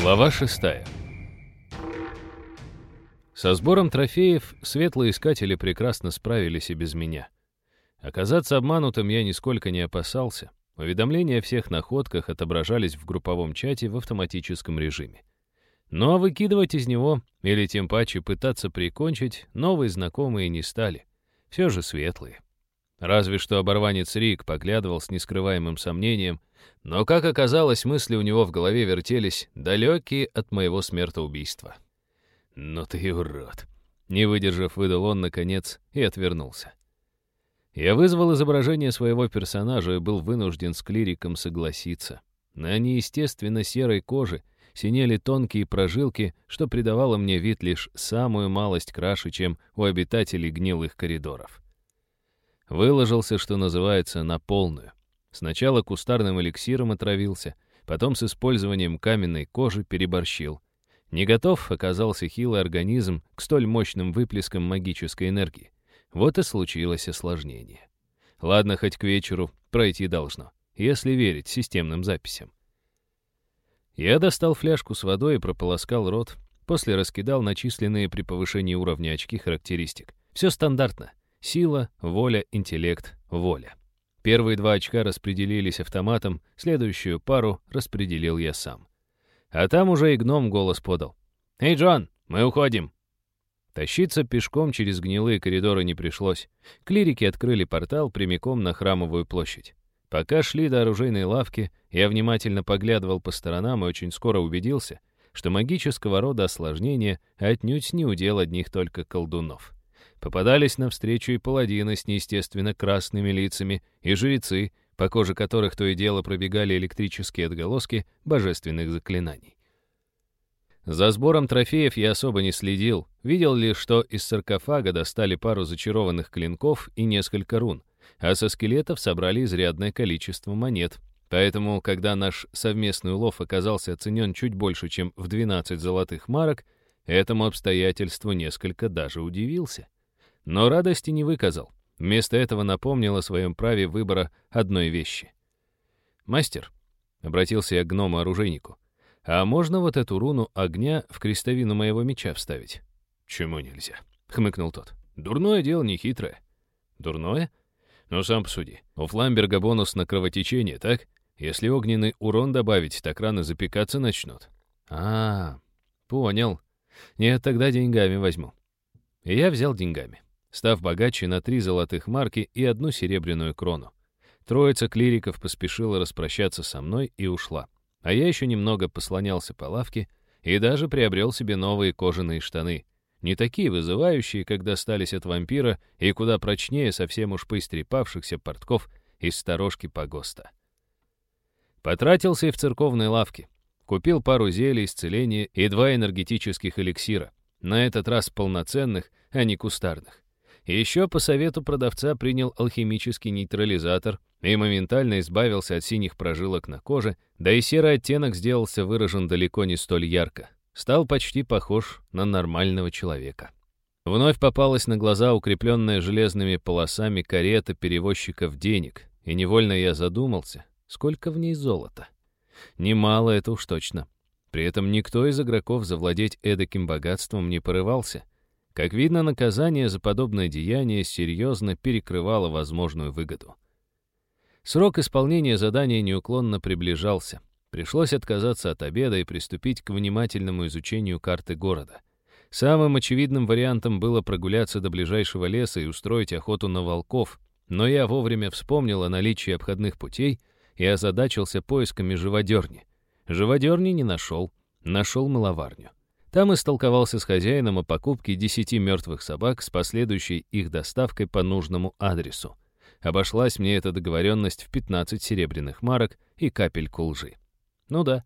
Глава шестая. Со сбором трофеев светлые искатели прекрасно справились и без меня. Оказаться обманутым я нисколько не опасался. Уведомления о всех находках отображались в групповом чате в автоматическом режиме. Но выкидывать из него, или тем паче пытаться прикончить, новые знакомые не стали. Все же светлые. Разве что оборванец Рик поглядывал с нескрываемым сомнением, но, как оказалось, мысли у него в голове вертелись, далекие от моего смертоубийства. «Ну ты урод!» Не выдержав, выдал он, наконец, и отвернулся. Я вызвал изображение своего персонажа и был вынужден с клириком согласиться. На неестественно серой коже синели тонкие прожилки, что придавало мне вид лишь самую малость краше, чем у обитателей гнилых коридоров. Выложился, что называется, на полную. Сначала кустарным эликсиром отравился, потом с использованием каменной кожи переборщил. Не готов оказался хилый организм к столь мощным выплескам магической энергии. Вот и случилось осложнение. Ладно, хоть к вечеру пройти должно, если верить системным записям. Я достал фляжку с водой и прополоскал рот, после раскидал начисленные при повышении уровня очки характеристик. Все стандартно. Сила, воля, интеллект, воля. Первые два очка распределились автоматом, следующую пару распределил я сам. А там уже и гном голос подал. «Эй, Джон, мы уходим!» Тащиться пешком через гнилые коридоры не пришлось. Клирики открыли портал прямиком на храмовую площадь. Пока шли до оружейной лавки, я внимательно поглядывал по сторонам и очень скоро убедился, что магического рода осложнения отнюдь не удел одних только колдунов. Попадались навстречу и паладины с неестественно красными лицами, и жрецы, по коже которых то и дело пробегали электрические отголоски божественных заклинаний. За сбором трофеев я особо не следил, видел лишь, что из саркофага достали пару зачарованных клинков и несколько рун, а со скелетов собрали изрядное количество монет. Поэтому, когда наш совместный улов оказался оценен чуть больше, чем в 12 золотых марок, этому обстоятельству несколько даже удивился. Но радости не выказал. Вместо этого напомнил о своем праве выбора одной вещи. «Мастер», — обратился я к гному-оружейнику, «а можно вот эту руну огня в крестовину моего меча вставить?» «Чему нельзя?» — хмыкнул тот. «Дурное дело нехитрое». «Дурное?» «Ну, сам посуди. У Фламберга бонус на кровотечение, так? Если огненный урон добавить, так раны запекаться начнут». «А, понял. Нет, тогда деньгами возьму». И я взял деньгами став богаче на три золотых марки и одну серебряную крону. Троица клириков поспешила распрощаться со мной и ушла. А я еще немного послонялся по лавке и даже приобрел себе новые кожаные штаны. Не такие вызывающие, как достались от вампира, и куда прочнее совсем уж поистрепавшихся портков из сторожки погоста. Потратился и в церковной лавке. Купил пару зелий исцеления и два энергетических эликсира. На этот раз полноценных, а не кустарных. Еще по совету продавца принял алхимический нейтрализатор и моментально избавился от синих прожилок на коже, да и серый оттенок сделался выражен далеко не столь ярко. Стал почти похож на нормального человека. Вновь попалась на глаза укрепленная железными полосами карета перевозчиков денег, и невольно я задумался, сколько в ней золота. Немало это уж точно. При этом никто из игроков завладеть эдаким богатством не порывался — как видно, наказание за подобное деяние серьезно перекрывало возможную выгоду. Срок исполнения задания неуклонно приближался. Пришлось отказаться от обеда и приступить к внимательному изучению карты города. Самым очевидным вариантом было прогуляться до ближайшего леса и устроить охоту на волков, но я вовремя вспомнил о наличии обходных путей и озадачился поисками живодерни. Живодерни не нашел, нашел маловарню. Там истолковался с хозяином о покупке десяти мертвых собак с последующей их доставкой по нужному адресу. Обошлась мне эта договоренность в 15 серебряных марок и капельку лжи. Ну да,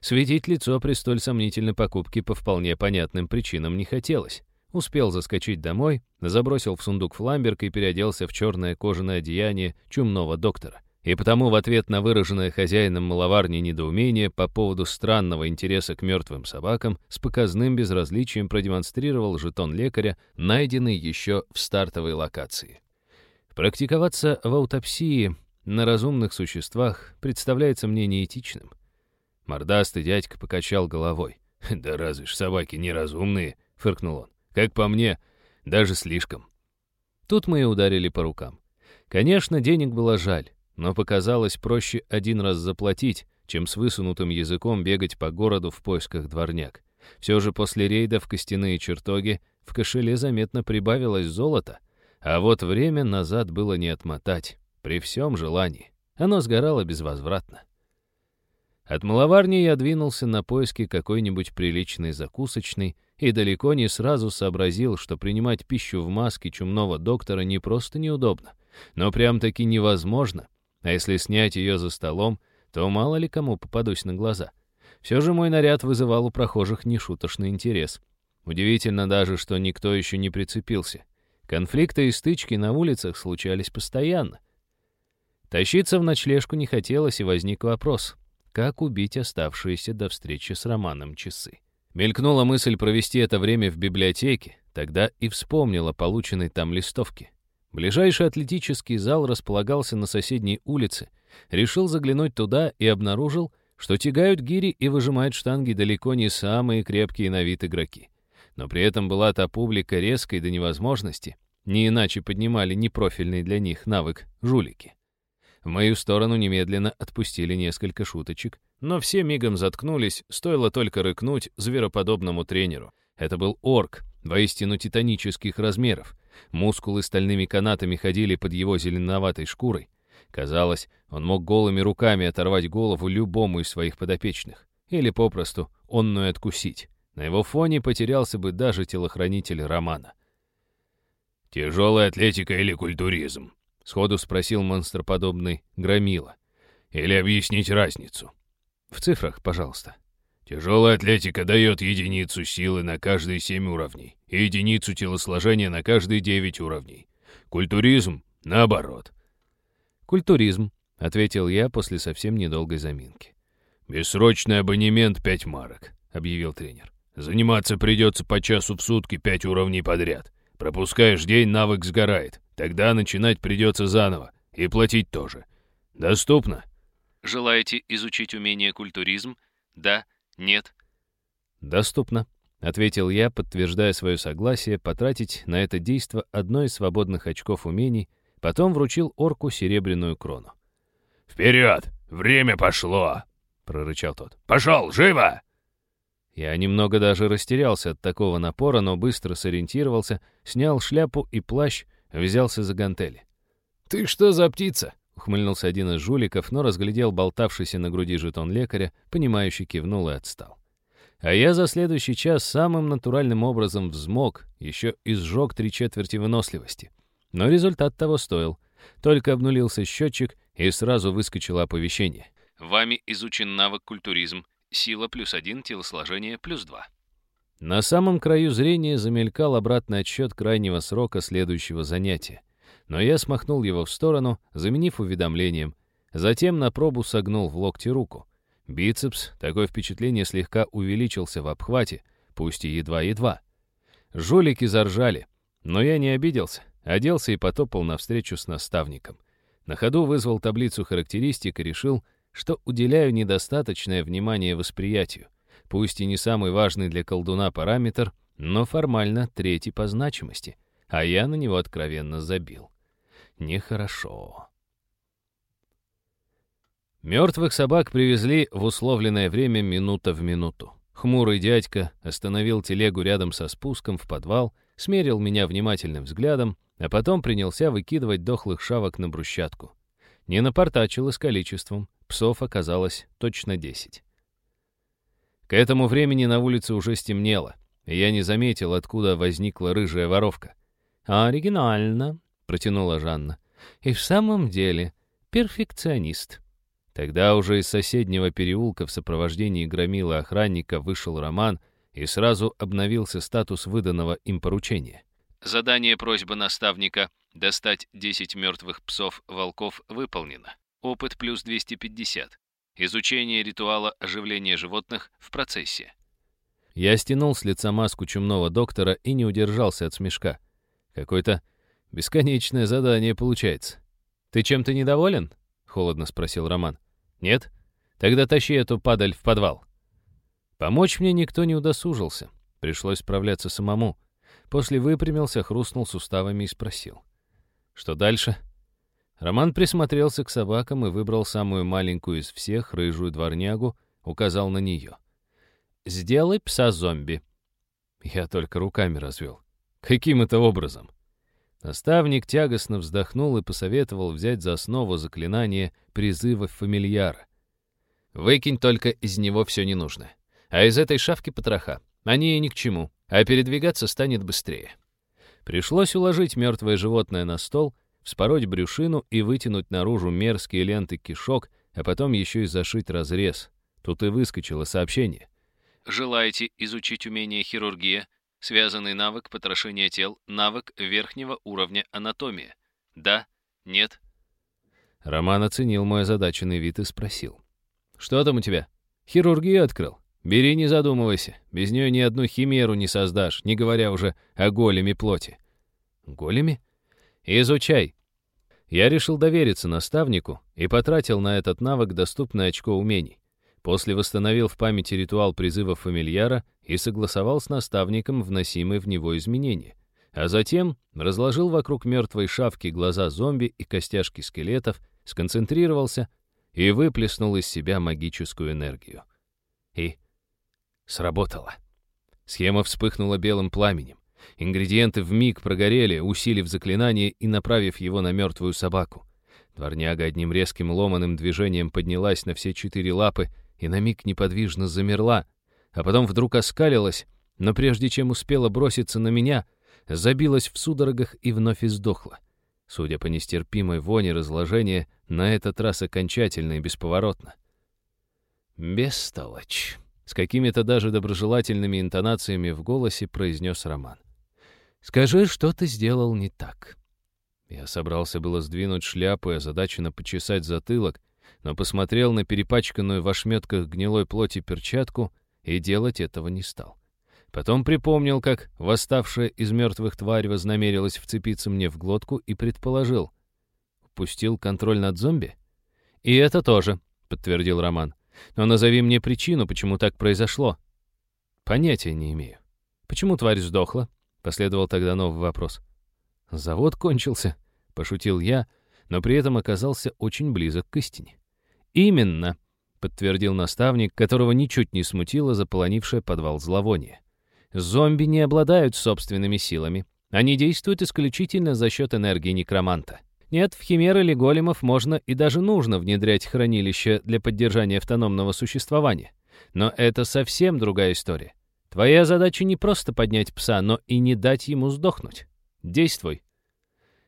светить лицо при столь сомнительной покупке по вполне понятным причинам не хотелось. Успел заскочить домой, забросил в сундук фламберг и переоделся в черное кожаное одеяние чумного доктора. И потому в ответ на выраженное хозяином маловарни недоумение по поводу странного интереса к мертвым собакам с показным безразличием продемонстрировал жетон лекаря, найденный еще в стартовой локации. Практиковаться в аутопсии на разумных существах представляется мне неэтичным. Мордастый дядька покачал головой. «Да разве ж собаки неразумные?» — фыркнул он. «Как по мне, даже слишком». Тут мы и ударили по рукам. Конечно, денег было жаль, но показалось проще один раз заплатить, чем с высунутым языком бегать по городу в поисках дворняк. Все же после рейда в костяные чертоги в кошеле заметно прибавилось золото, а вот время назад было не отмотать, при всем желании. Оно сгорало безвозвратно. От маловарни я двинулся на поиски какой-нибудь приличной закусочной и далеко не сразу сообразил, что принимать пищу в маске чумного доктора не просто неудобно, но прям-таки невозможно, а если снять ее за столом, то мало ли кому попадусь на глаза. Все же мой наряд вызывал у прохожих нешуточный интерес. Удивительно даже, что никто еще не прицепился. Конфликты и стычки на улицах случались постоянно. Тащиться в ночлежку не хотелось, и возник вопрос, как убить оставшиеся до встречи с Романом часы. Мелькнула мысль провести это время в библиотеке, тогда и вспомнила полученной там листовке. Ближайший атлетический зал располагался на соседней улице. Решил заглянуть туда и обнаружил, что тягают гири и выжимают штанги далеко не самые крепкие на вид игроки. Но при этом была та публика резкой до невозможности, не иначе поднимали непрофильный для них навык жулики. В мою сторону немедленно отпустили несколько шуточек, но все мигом заткнулись, стоило только рыкнуть звероподобному тренеру. Это был орк, воистину титанических размеров. Мускулы стальными канатами ходили под его зеленоватой шкурой. Казалось, он мог голыми руками оторвать голову любому из своих подопечных. Или попросту онную откусить. На его фоне потерялся бы даже телохранитель Романа. «Тяжелая атлетика или культуризм?» — сходу спросил монстроподобный Громила. «Или объяснить разницу?» «В цифрах, пожалуйста». «Тяжелая атлетика дает единицу силы на каждые семь уровней и единицу телосложения на каждые девять уровней. Культуризм — наоборот. «Культуризм», — ответил я после совсем недолгой заминки. «Бессрочный абонемент пять марок», — объявил тренер. «Заниматься придется по часу в сутки пять уровней подряд. Пропускаешь день, навык сгорает. Тогда начинать придется заново. И платить тоже. Доступно?» «Желаете изучить умение культуризм? Да? Нет?» «Доступно», — ответил я, подтверждая свое согласие потратить на это действо одно из свободных очков умений, Потом вручил орку серебряную крону. «Вперед! Время пошло!» — прорычал тот. «Пошел! Живо!» Я немного даже растерялся от такого напора, но быстро сориентировался, снял шляпу и плащ, взялся за гантели. «Ты что за птица?» — ухмыльнулся один из жуликов, но разглядел болтавшийся на груди жетон лекаря, понимающий кивнул и отстал. А я за следующий час самым натуральным образом взмок, еще и сжег три четверти выносливости. Но результат того стоил. Только обнулился счетчик, и сразу выскочило оповещение. Вами изучен навык культуризм. Сила плюс один, телосложение плюс два. На самом краю зрения замелькал обратный отсчет крайнего срока следующего занятия. Но я смахнул его в сторону, заменив уведомлением. Затем на пробу согнул в локте руку. Бицепс, такое впечатление, слегка увеличился в обхвате, пусть и едва-едва. Жулики заржали, но я не обиделся. Оделся и потопал навстречу с наставником. На ходу вызвал таблицу характеристик и решил, что уделяю недостаточное внимание восприятию. Пусть и не самый важный для колдуна параметр, но формально третий по значимости, а я на него откровенно забил. Нехорошо. Мертвых собак привезли в условленное время минута в минуту. Хмурый дядька остановил телегу рядом со спуском в подвал, смерил меня внимательным взглядом, а потом принялся выкидывать дохлых шавок на брусчатку. Не напортачил с количеством, псов оказалось точно десять. К этому времени на улице уже стемнело, и я не заметил, откуда возникла рыжая воровка. «Оригинально», — протянула Жанна. «И в самом деле перфекционист». Тогда уже из соседнего переулка в сопровождении громила охранника вышел Роман и сразу обновился статус выданного им поручения. Задание просьба наставника «Достать 10 мертвых псов-волков» выполнено. Опыт плюс 250. Изучение ритуала оживления животных в процессе. Я стянул с лица маску чумного доктора и не удержался от смешка. Какое-то бесконечное задание получается. «Ты чем-то недоволен?» — холодно спросил Роман. «Нет? Тогда тащи эту падаль в подвал». Помочь мне никто не удосужился. Пришлось справляться самому. После выпрямился, хрустнул суставами и спросил. «Что дальше?» Роман присмотрелся к собакам и выбрал самую маленькую из всех, рыжую дворнягу, указал на нее. «Сделай пса-зомби». Я только руками развел. «Каким это образом?» Наставник тягостно вздохнул и посоветовал взять за основу заклинание призыва фамильяра. «Выкинь только из него все ненужное. А из этой шавки потроха. Они ей ни к чему, а передвигаться станет быстрее». Пришлось уложить мертвое животное на стол, вспороть брюшину и вытянуть наружу мерзкие ленты кишок, а потом еще и зашить разрез. Тут и выскочило сообщение. «Желаете изучить умение хирургия? Связанный навык потрошения тел, навык верхнего уровня анатомия. Да? Нет?» Роман оценил мой озадаченный вид и спросил. «Что там у тебя? Хирургию открыл? Бери, не задумывайся. Без нее ни одну химеру не создашь, не говоря уже о големе плоти». «Големе?» «Изучай». Я решил довериться наставнику и потратил на этот навык доступное очко умений. После восстановил в памяти ритуал призыва фамильяра и согласовал с наставником вносимые в него изменения. А затем разложил вокруг мертвой шавки глаза зомби и костяшки скелетов, сконцентрировался и выплеснул из себя магическую энергию. И сработало. Схема вспыхнула белым пламенем. Ингредиенты вмиг прогорели, усилив заклинание и направив его на мертвую собаку. Дворняга одним резким ломаным движением поднялась на все четыре лапы и на миг неподвижно замерла, а потом вдруг оскалилась, но прежде чем успела броситься на меня, забилась в судорогах и вновь издохла. Судя по нестерпимой воне разложения, на этот раз окончательно и бесповоротно. «Бестолочь», — с какими-то даже доброжелательными интонациями в голосе произнес Роман. «Скажи, что ты сделал не так». Я собрался было сдвинуть шляпу и озадаченно почесать затылок, но посмотрел на перепачканную в ошметках гнилой плоти перчатку и делать этого не стал. Потом припомнил, как восставшая из мертвых тварь вознамерилась вцепиться мне в глотку и предположил. Упустил контроль над зомби? «И это тоже», — подтвердил Роман. «Но назови мне причину, почему так произошло». «Понятия не имею». «Почему тварь сдохла?» — последовал тогда новый вопрос. «Завод кончился», — пошутил я, но при этом оказался очень близок к истине. «Именно», — подтвердил наставник, которого ничуть не смутило заполонившее подвал зловоние. «Зомби не обладают собственными силами. Они действуют исключительно за счет энергии некроманта. Нет, в химер или големов можно и даже нужно внедрять хранилище для поддержания автономного существования. Но это совсем другая история. Твоя задача не просто поднять пса, но и не дать ему сдохнуть. Действуй.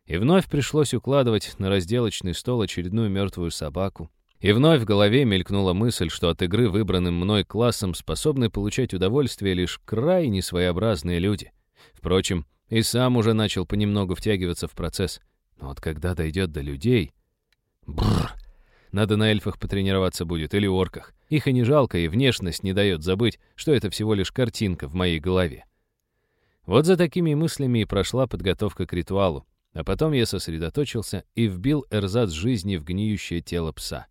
И вновь пришлось укладывать на разделочный стол очередную мертвую собаку, и вновь в голове мелькнула мысль, что от игры выбранным мной классом способны получать удовольствие лишь крайне своеобразные люди. Впрочем, и сам уже начал понемногу втягиваться в процесс. Но вот когда дойдет до людей... Бррр! Надо на эльфах потренироваться будет, или орках. Их и не жалко, и внешность не дает забыть, что это всего лишь картинка в моей голове. Вот за такими мыслями и прошла подготовка к ритуалу, а потом я сосредоточился и вбил эрзац жизни в гниющее тело пса.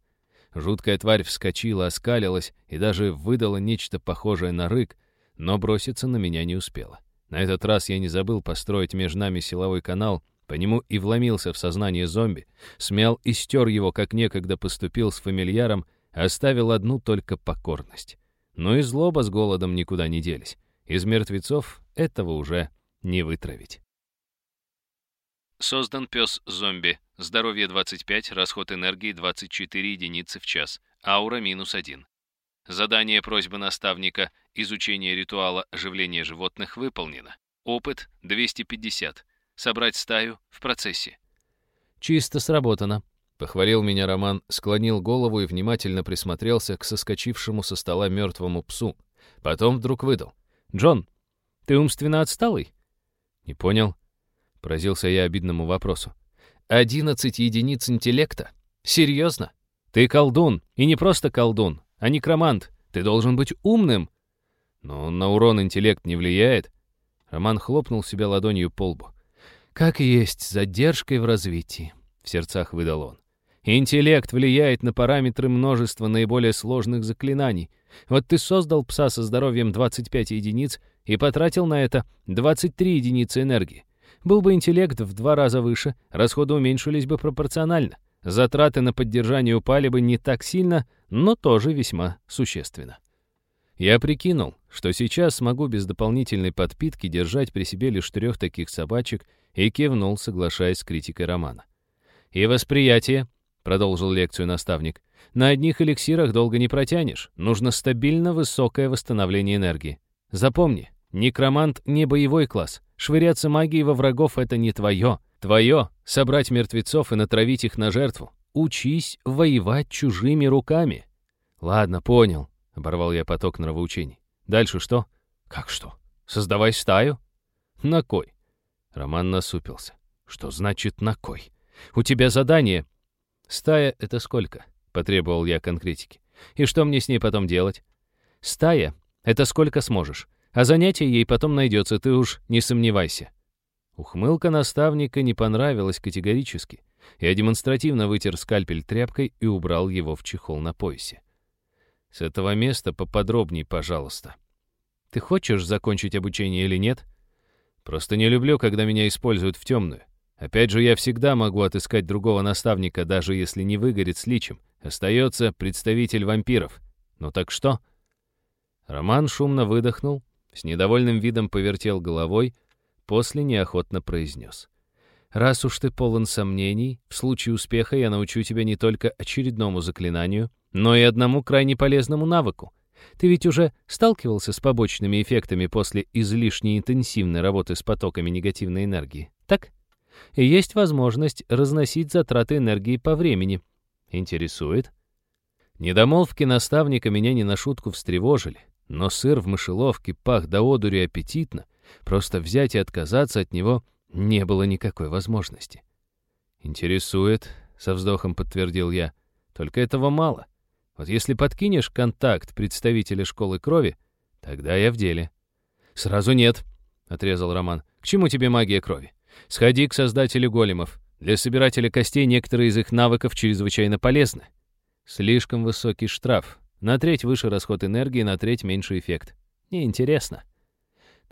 Жуткая тварь вскочила, оскалилась и даже выдала нечто похожее на рык, но броситься на меня не успела. На этот раз я не забыл построить между нами силовой канал, по нему и вломился в сознание зомби, смял и стер его, как некогда поступил с фамильяром, оставил одну только покорность. Но и злоба с голодом никуда не делись. Из мертвецов этого уже не вытравить. Создан пес-зомби. Здоровье 25, расход энергии 24 единицы в час. Аура минус 1. Задание просьбы наставника изучение ритуала оживления животных выполнено. Опыт 250. Собрать стаю в процессе. Чисто сработано. Похвалил меня Роман, склонил голову и внимательно присмотрелся к соскочившему со стола мертвому псу. Потом вдруг выдал. «Джон, ты умственно отсталый?» «Не понял», — поразился я обидному вопросу. «Одиннадцать единиц интеллекта? Серьезно? Ты колдун, и не просто колдун, а некромант. Ты должен быть умным». «Но на урон интеллект не влияет?» Роман хлопнул себя ладонью по лбу. «Как есть, с задержкой в развитии», — в сердцах выдал он. Интеллект влияет на параметры множества наиболее сложных заклинаний. Вот ты создал пса со здоровьем 25 единиц и потратил на это 23 единицы энергии. Был бы интеллект в два раза выше, расходы уменьшились бы пропорционально. Затраты на поддержание упали бы не так сильно, но тоже весьма существенно. Я прикинул, что сейчас смогу без дополнительной подпитки держать при себе лишь трех таких собачек и кивнул, соглашаясь с критикой романа. «И восприятие», — продолжил лекцию наставник, «на одних эликсирах долго не протянешь. Нужно стабильно высокое восстановление энергии. Запомни, некромант не боевой класс. Швыряться магией во врагов — это не твое. Твое — собрать мертвецов и натравить их на жертву. Учись воевать чужими руками. Ладно, понял, — оборвал я поток нравоучений. Дальше что? Как что? Создавай стаю? На кой? Роман насупился. Что значит на кой? У тебя задание. Стая — это сколько? Потребовал я конкретики. И что мне с ней потом делать? Стая — это сколько сможешь. А занятие ей потом найдется, ты уж не сомневайся. Ухмылка наставника не понравилась категорически. Я демонстративно вытер скальпель тряпкой и убрал его в чехол на поясе. С этого места поподробней, пожалуйста. Ты хочешь закончить обучение или нет? Просто не люблю, когда меня используют в темную. Опять же, я всегда могу отыскать другого наставника, даже если не выгорит с личем. Остается представитель вампиров. Ну так что? Роман шумно выдохнул, с недовольным видом повертел головой, после неохотно произнес. «Раз уж ты полон сомнений, в случае успеха я научу тебя не только очередному заклинанию, но и одному крайне полезному навыку. Ты ведь уже сталкивался с побочными эффектами после излишне интенсивной работы с потоками негативной энергии, так? И есть возможность разносить затраты энергии по времени. Интересует? Недомолвки наставника меня не на шутку встревожили. Но сыр в мышеловке пах до одури аппетитно. Просто взять и отказаться от него не было никакой возможности. «Интересует», — со вздохом подтвердил я. «Только этого мало. Вот если подкинешь контакт представителя школы крови, тогда я в деле». «Сразу нет», — отрезал Роман. «К чему тебе магия крови? Сходи к создателю големов. Для собирателя костей некоторые из их навыков чрезвычайно полезны. Слишком высокий штраф, на треть выше расход энергии, на треть меньше эффект. Неинтересно.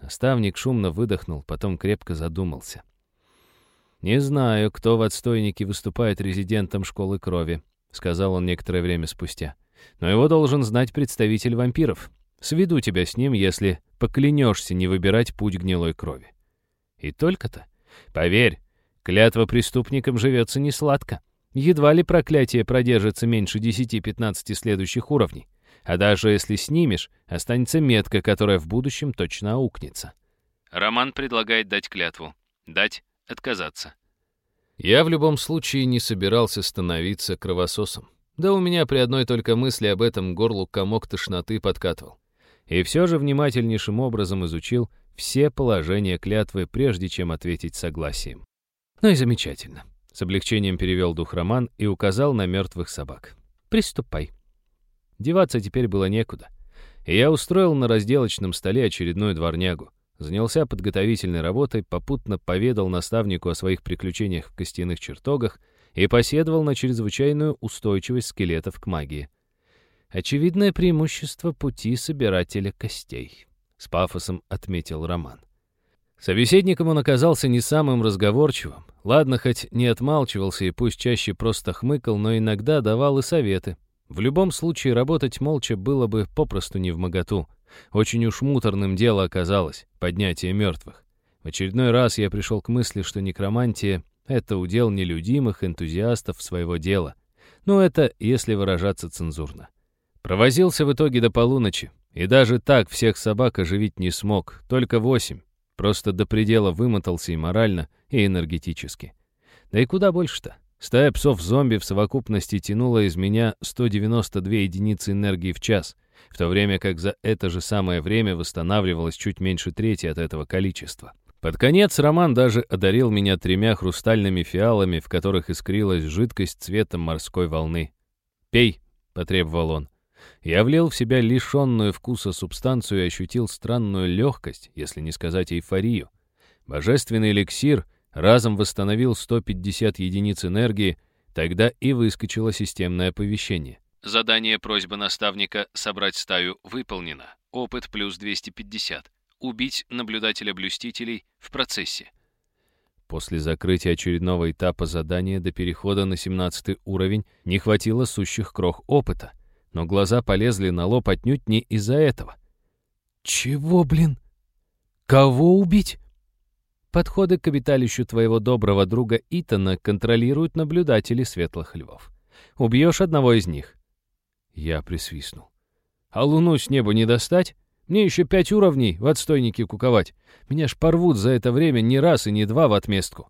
Наставник шумно выдохнул, потом крепко задумался. «Не знаю, кто в отстойнике выступает резидентом школы крови», — сказал он некоторое время спустя. «Но его должен знать представитель вампиров. Сведу тебя с ним, если поклянешься не выбирать путь гнилой крови». И только-то. Поверь, клятва преступникам живется не сладко. Едва ли проклятие продержится меньше 10-15 следующих уровней. А даже если снимешь, останется метка, которая в будущем точно аукнется. Роман предлагает дать клятву. Дать — отказаться. Я в любом случае не собирался становиться кровососом. Да у меня при одной только мысли об этом горлу комок тошноты подкатывал. И все же внимательнейшим образом изучил все положения клятвы, прежде чем ответить согласием. Ну и замечательно. С облегчением перевел дух Роман и указал на мертвых собак. «Приступай». Деваться теперь было некуда. И я устроил на разделочном столе очередную дворнягу. Занялся подготовительной работой, попутно поведал наставнику о своих приключениях в костяных чертогах и поседовал на чрезвычайную устойчивость скелетов к магии. Очевидное преимущество пути собирателя костей, с пафосом отметил Роман. Собеседником он оказался не самым разговорчивым. Ладно, хоть не отмалчивался и пусть чаще просто хмыкал, но иногда давал и советы. В любом случае, работать молча было бы попросту не в моготу. Очень уж муторным дело оказалось — поднятие мертвых. В очередной раз я пришел к мысли, что некромантия — это удел нелюдимых энтузиастов своего дела. Ну, это если выражаться цензурно. Провозился в итоге до полуночи, и даже так всех собак оживить не смог, только восемь. Просто до предела вымотался и морально, и энергетически. Да и куда больше-то? Стая псов-зомби в совокупности тянула из меня 192 единицы энергии в час, в то время как за это же самое время восстанавливалось чуть меньше трети от этого количества. Под конец Роман даже одарил меня тремя хрустальными фиалами, в которых искрилась жидкость цвета морской волны. «Пей», — потребовал он. Я влил в себя лишенную вкуса субстанцию и ощутил странную легкость, если не сказать эйфорию. Божественный эликсир разом восстановил 150 единиц энергии, Тогда и выскочило системное оповещение. Задание просьба наставника собрать стаю выполнено. Опыт плюс 250. Убить наблюдателя-блюстителей в процессе. После закрытия очередного этапа задания до перехода на 17 уровень не хватило сущих крох опыта, но глаза полезли на лоб отнюдь не из-за этого. «Чего, блин? Кого убить?» Подходы к обиталищу твоего доброго друга Итана контролируют наблюдатели светлых львов. Убьешь одного из них. Я присвистнул. А луну с неба не достать? Мне еще пять уровней в отстойнике куковать. Меня ж порвут за это время не раз и не два в отместку.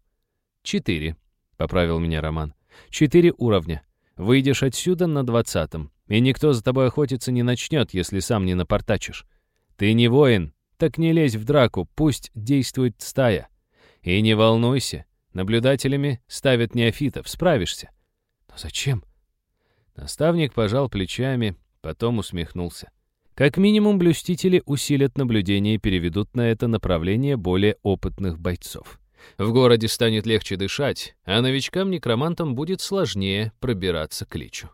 Четыре, — поправил меня Роман. Четыре уровня. Выйдешь отсюда на двадцатом, и никто за тобой охотиться не начнет, если сам не напортачишь. Ты не воин, так не лезь в драку, пусть действует стая. И не волнуйся, наблюдателями ставят неофитов, справишься. Но зачем? Наставник пожал плечами, потом усмехнулся. Как минимум, блюстители усилят наблюдение и переведут на это направление более опытных бойцов. В городе станет легче дышать, а новичкам-некромантам будет сложнее пробираться к личу.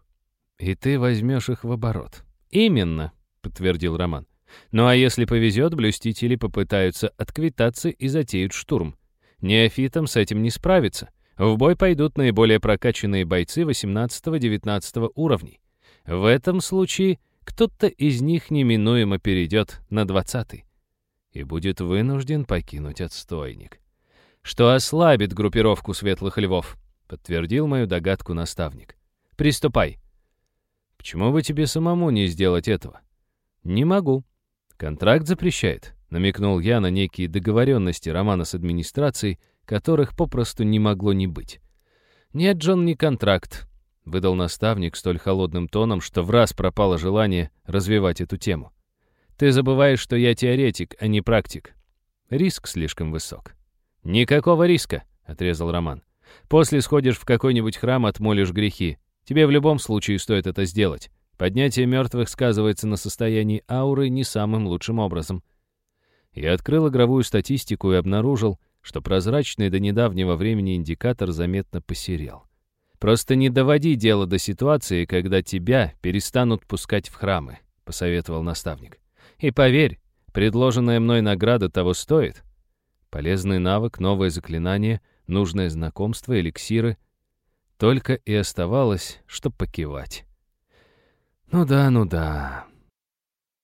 «И ты возьмешь их в оборот». «Именно», — подтвердил Роман. «Ну а если повезет, блюстители попытаются отквитаться и затеют штурм. Неофитам с этим не справиться. В бой пойдут наиболее прокачанные бойцы 18-19 уровней. В этом случае кто-то из них неминуемо перейдет на двадцатый и будет вынужден покинуть отстойник. Что ослабит группировку светлых львов, подтвердил мою догадку наставник. Приступай. Почему бы тебе самому не сделать этого? Не могу. Контракт запрещает, намекнул я на некие договоренности Романа с администрацией, которых попросту не могло не быть. Нет, Джон, не контракт. — выдал наставник столь холодным тоном, что в раз пропало желание развивать эту тему. «Ты забываешь, что я теоретик, а не практик. Риск слишком высок». «Никакого риска», — отрезал Роман. «После сходишь в какой-нибудь храм, отмолишь грехи. Тебе в любом случае стоит это сделать. Поднятие мертвых сказывается на состоянии ауры не самым лучшим образом». Я открыл игровую статистику и обнаружил, что прозрачный до недавнего времени индикатор заметно посерел. Просто не доводи дело до ситуации, когда тебя перестанут пускать в храмы», — посоветовал наставник. «И поверь, предложенная мной награда того стоит. Полезный навык, новое заклинание, нужное знакомство, эликсиры. Только и оставалось, что покивать. «Ну да, ну да».